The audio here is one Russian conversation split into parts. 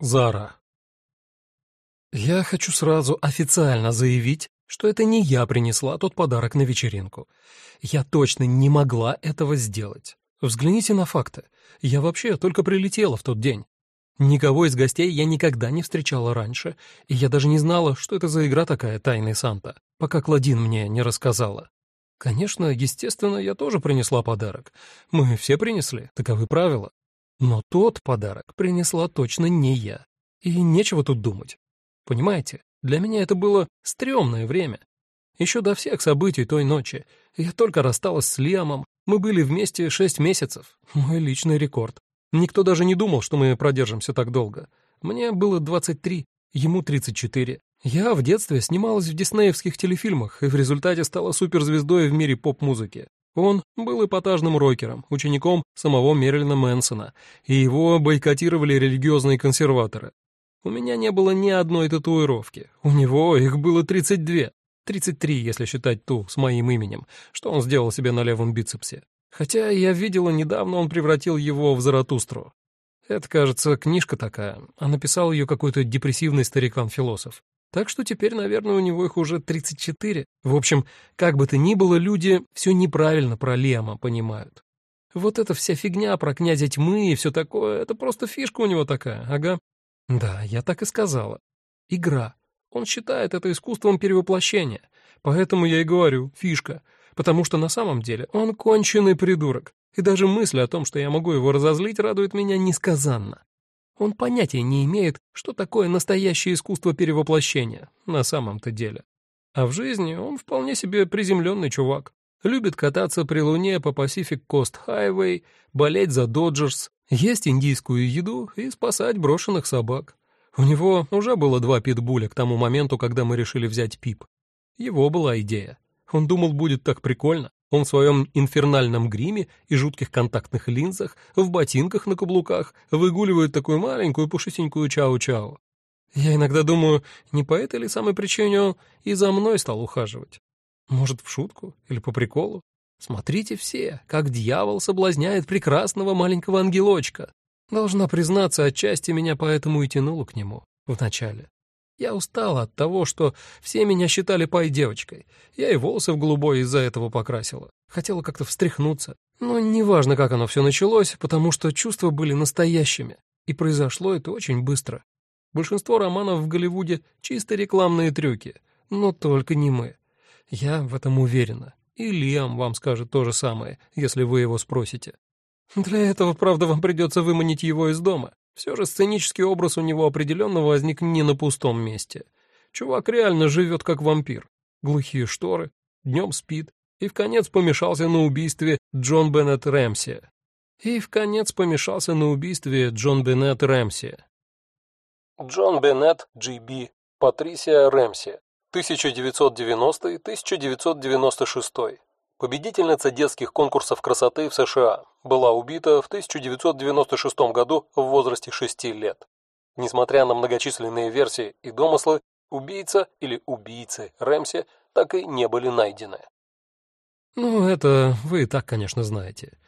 Зара. Я хочу сразу официально заявить, что это не я принесла тот подарок на вечеринку. Я точно не могла этого сделать. Взгляните на факты. Я вообще только прилетела в тот день. Никого из гостей я никогда не встречала раньше, и я даже не знала, что это за игра такая «Тайный Санта», пока Кладин мне не рассказала. Конечно, естественно, я тоже принесла подарок. Мы все принесли, таковы правила. Но тот подарок принесла точно не я. И нечего тут думать. Понимаете, для меня это было стрёмное время. Еще до всех событий той ночи. Я только рассталась с Лиамом. Мы были вместе шесть месяцев. Мой личный рекорд. Никто даже не думал, что мы продержимся так долго. Мне было 23, ему 34. Я в детстве снималась в диснеевских телефильмах и в результате стала суперзвездой в мире поп-музыки. Он был эпатажным рокером, учеником самого Мерлина Мэнсона, и его бойкотировали религиозные консерваторы. У меня не было ни одной татуировки, у него их было 32, 33, если считать ту с моим именем, что он сделал себе на левом бицепсе. Хотя я видела недавно, он превратил его в Заратустру. Это, кажется, книжка такая, а написал ее какой-то депрессивный старикан-философ. Так что теперь, наверное, у него их уже 34. В общем, как бы то ни было, люди все неправильно про Лема понимают. Вот эта вся фигня про князя тьмы и все такое, это просто фишка у него такая, ага. Да, я так и сказала. Игра. Он считает это искусством перевоплощения. Поэтому я и говорю, фишка. Потому что на самом деле он конченый придурок. И даже мысль о том, что я могу его разозлить, радует меня несказанно. Он понятия не имеет, что такое настоящее искусство перевоплощения на самом-то деле. А в жизни он вполне себе приземленный чувак. Любит кататься при луне по Pacific Coast Highway, болеть за Доджерс, есть индийскую еду и спасать брошенных собак. У него уже было два питбуля к тому моменту, когда мы решили взять Пип. Его была идея. Он думал, будет так прикольно. Он в своем инфернальном гриме и жутких контактных линзах, в ботинках на каблуках, выгуливает такую маленькую пушистенькую чау-чау. Я иногда думаю, не по этой ли самой причине он и за мной стал ухаживать. Может, в шутку или по приколу? Смотрите все, как дьявол соблазняет прекрасного маленького ангелочка. Должна признаться, отчасти меня поэтому и тянуло к нему вначале. Я устала от того, что все меня считали пай-девочкой. Я и волосы в голубой из-за этого покрасила. Хотела как-то встряхнуться. Но неважно, как оно все началось, потому что чувства были настоящими. И произошло это очень быстро. Большинство романов в Голливуде — чисто рекламные трюки. Но только не мы. Я в этом уверена. И Лиам вам скажет то же самое, если вы его спросите. Для этого, правда, вам придется выманить его из дома. Все же сценический образ у него определенно возник не на пустом месте. Чувак реально живет как вампир. Глухие шторы, днем спит, и в конец помешался на убийстве Джон Беннет Рэмси. И в конец помешался на убийстве Джон Беннет Рэмси. Джон Беннет, Джи Патрисия Рэмси, 1990-1996 победительница детских конкурсов красоты в США, была убита в 1996 году в возрасте 6 лет. Несмотря на многочисленные версии и домыслы, убийца или убийцы Рэмси так и не были найдены. Ну, это вы и так, конечно, знаете.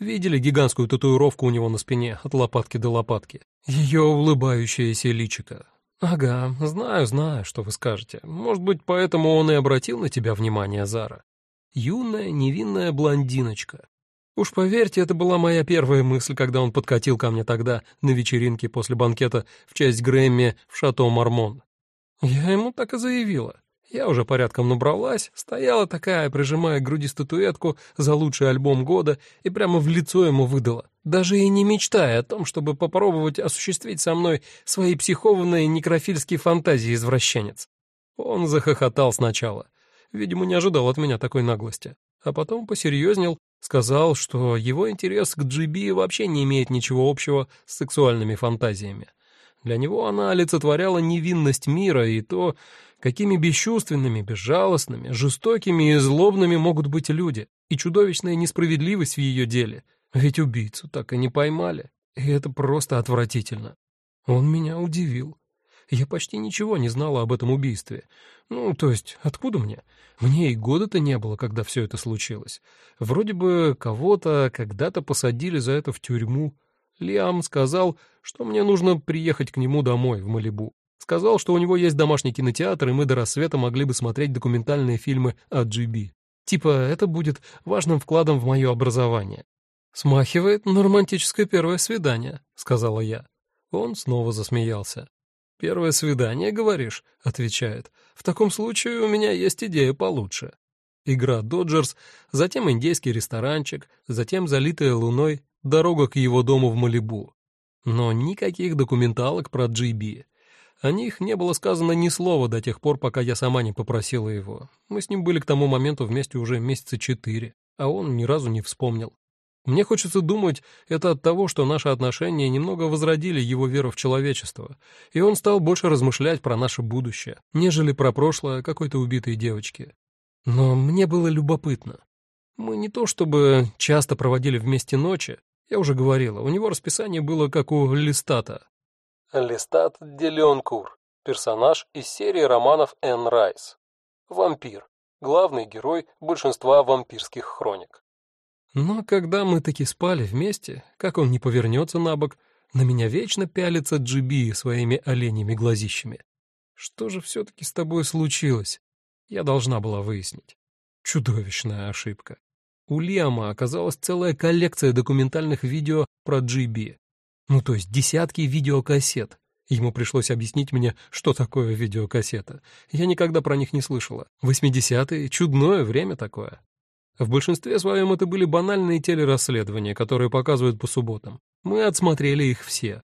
Видели гигантскую татуировку у него на спине от лопатки до лопатки? Ее улыбающееся личико. Ага, знаю, знаю, что вы скажете. Может быть, поэтому он и обратил на тебя внимание, Зара. Юная, невинная блондиночка. Уж поверьте, это была моя первая мысль, когда он подкатил ко мне тогда на вечеринке после банкета в честь Грэмми в Шато Мармон. Я ему так и заявила. Я уже порядком набралась, стояла такая, прижимая к груди статуэтку за лучший альбом года и прямо в лицо ему выдала, даже и не мечтая о том, чтобы попробовать осуществить со мной свои психованные некрофильские фантазии извращенец. Он захохотал сначала — Видимо, не ожидал от меня такой наглости. А потом посерьезнел, сказал, что его интерес к Джиби вообще не имеет ничего общего с сексуальными фантазиями. Для него она олицетворяла невинность мира и то, какими бесчувственными, безжалостными, жестокими и злобными могут быть люди, и чудовищная несправедливость в ее деле. Ведь убийцу так и не поймали, и это просто отвратительно. Он меня удивил. Я почти ничего не знала об этом убийстве. Ну, то есть, откуда мне? Мне и года-то не было, когда все это случилось. Вроде бы кого-то когда-то посадили за это в тюрьму. Лиам сказал, что мне нужно приехать к нему домой, в Малибу. Сказал, что у него есть домашний кинотеатр, и мы до рассвета могли бы смотреть документальные фильмы о Джиби. Типа, это будет важным вкладом в мое образование. «Смахивает на романтическое первое свидание», — сказала я. Он снова засмеялся. «Первое свидание, говоришь?» — отвечает. «В таком случае у меня есть идея получше. Игра «Доджерс», затем индейский ресторанчик, затем залитая луной дорога к его дому в Малибу. Но никаких документалок про Джиби. О них не было сказано ни слова до тех пор, пока я сама не попросила его. Мы с ним были к тому моменту вместе уже месяца четыре, а он ни разу не вспомнил. Мне хочется думать, это от того, что наши отношения немного возродили его веру в человечество, и он стал больше размышлять про наше будущее, нежели про прошлое какой-то убитой девочки. Но мне было любопытно. Мы не то чтобы часто проводили вместе ночи, я уже говорила, у него расписание было как у Листата, Листат Делеонкур, персонаж из серии романов Энн Райс. Вампир, главный герой большинства вампирских хроник. Но когда мы таки спали вместе, как он не повернется на бок, на меня вечно пялится Джиби своими оленями глазищами. Что же все-таки с тобой случилось? Я должна была выяснить. Чудовищная ошибка. У Лиама оказалась целая коллекция документальных видео про Джиби. Ну, то есть десятки видеокассет. Ему пришлось объяснить мне, что такое видеокассета. Я никогда про них не слышала. 80-е — чудное время такое. В большинстве своем это были банальные телерасследования, которые показывают по субботам. Мы отсмотрели их все.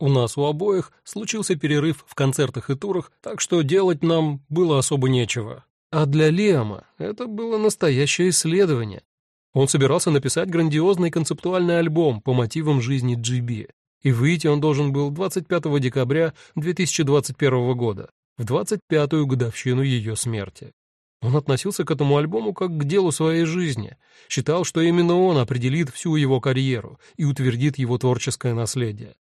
У нас у обоих случился перерыв в концертах и турах, так что делать нам было особо нечего. А для Лиама это было настоящее исследование. Он собирался написать грандиозный концептуальный альбом по мотивам жизни Джиби и выйти он должен был 25 декабря 2021 года, в 25-ю годовщину ее смерти. Он относился к этому альбому как к делу своей жизни, считал, что именно он определит всю его карьеру и утвердит его творческое наследие.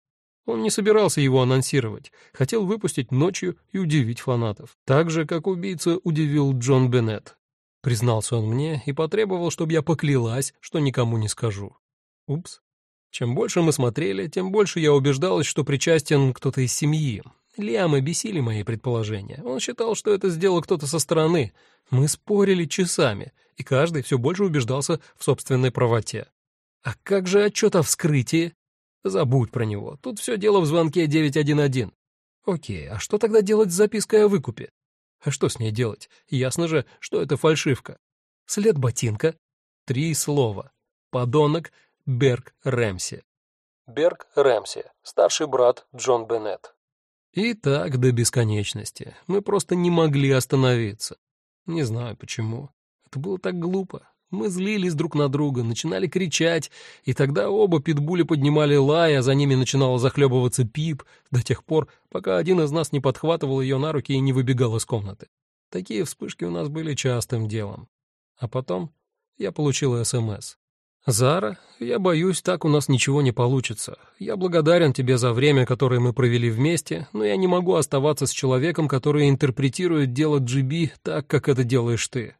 Он не собирался его анонсировать, хотел выпустить ночью и удивить фанатов, так же, как убийца удивил Джон Беннет. Признался он мне и потребовал, чтобы я поклялась, что никому не скажу. Упс. Чем больше мы смотрели, тем больше я убеждалась, что причастен кто-то из семьи. Лиамы бесили мои предположения. Он считал, что это сделал кто-то со стороны. Мы спорили часами, и каждый все больше убеждался в собственной правоте. А как же отчет о вскрытии? Забудь про него. Тут все дело в звонке 911. Окей, а что тогда делать с запиской о выкупе? А что с ней делать? Ясно же, что это фальшивка. След ботинка. Три слова. Подонок Берг Рэмси. Берг Рэмси, старший брат Джон Беннет. И так до бесконечности. Мы просто не могли остановиться. Не знаю почему. Это было так глупо. Мы злились друг на друга, начинали кричать, и тогда оба питбули поднимали лай, а за ними начинала захлебываться пип до тех пор, пока один из нас не подхватывал ее на руки и не выбегал из комнаты. Такие вспышки у нас были частым делом. А потом я получил СМС. «Зара, я боюсь, так у нас ничего не получится. Я благодарен тебе за время, которое мы провели вместе, но я не могу оставаться с человеком, который интерпретирует дело Джиби так, как это делаешь ты.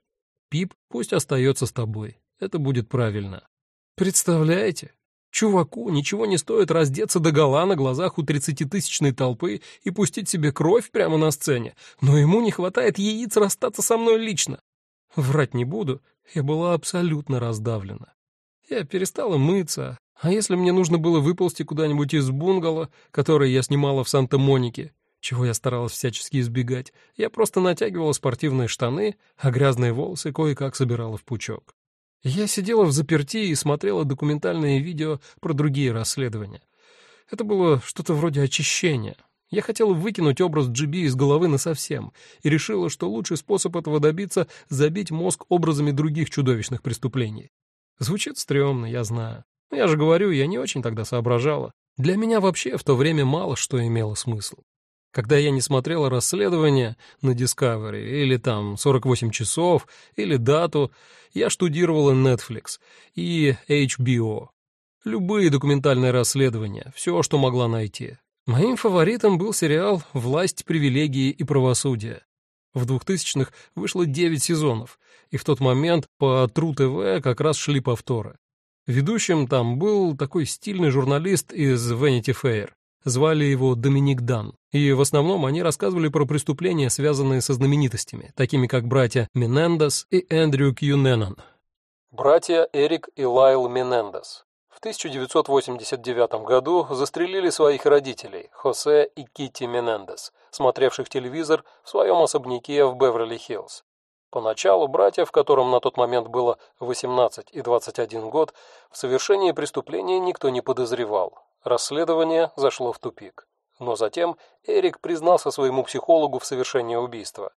Пип пусть остается с тобой. Это будет правильно». Представляете? Чуваку ничего не стоит раздеться до гола на глазах у тридцатитысячной толпы и пустить себе кровь прямо на сцене, но ему не хватает яиц расстаться со мной лично. Врать не буду, я была абсолютно раздавлена. Я перестала мыться, а если мне нужно было выползти куда-нибудь из бунгало, которое я снимала в Санта-Монике, чего я старалась всячески избегать, я просто натягивала спортивные штаны, а грязные волосы кое-как собирала в пучок. Я сидела в заперти и смотрела документальные видео про другие расследования. Это было что-то вроде очищения. Я хотела выкинуть образ Джиби из головы насовсем и решила, что лучший способ этого добиться — забить мозг образами других чудовищных преступлений. Звучит стрёмно, я знаю. Но я же говорю, я не очень тогда соображала. Для меня вообще в то время мало что имело смысл. Когда я не смотрела расследование на Discovery, или там 48 часов, или дату, я штудировала Netflix и HBO. Любые документальные расследования, все, что могла найти. Моим фаворитом был сериал «Власть, привилегии и правосудие». В 2000-х вышло 9 сезонов, и в тот момент по Тру ТВ как раз шли повторы. Ведущим там был такой стильный журналист из Vanity Fair. Звали его Доминик Дан. И в основном они рассказывали про преступления, связанные со знаменитостями, такими как братья Менендес и Эндрю Кьюненнон. Братья Эрик и Лайл Менендес. В 1989 году застрелили своих родителей, Хосе и Китти Менендес, смотревших телевизор в своем особняке в Беверли-Хиллз. Поначалу братьев, которым на тот момент было 18 и 21 год, в совершении преступления никто не подозревал. Расследование зашло в тупик. Но затем Эрик признался своему психологу в совершении убийства.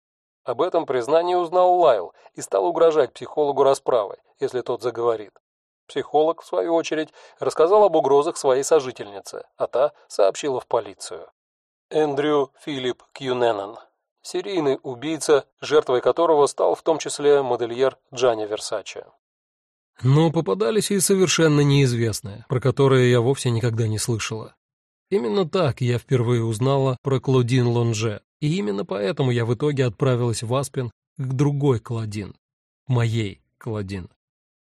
Об этом признании узнал Лайл и стал угрожать психологу расправой, если тот заговорит. Психолог, в свою очередь, рассказал об угрозах своей сожительнице, а та сообщила в полицию. Эндрю Филипп Кьюненнон серийный убийца, жертвой которого стал в том числе модельер Джанни Версаче. Но попадались и совершенно неизвестные, про которые я вовсе никогда не слышала. Именно так я впервые узнала про Клодин Лонже, и именно поэтому я в итоге отправилась в Аспен к другой Клодин, моей Клодин,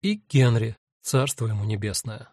и Генри, царство ему небесное.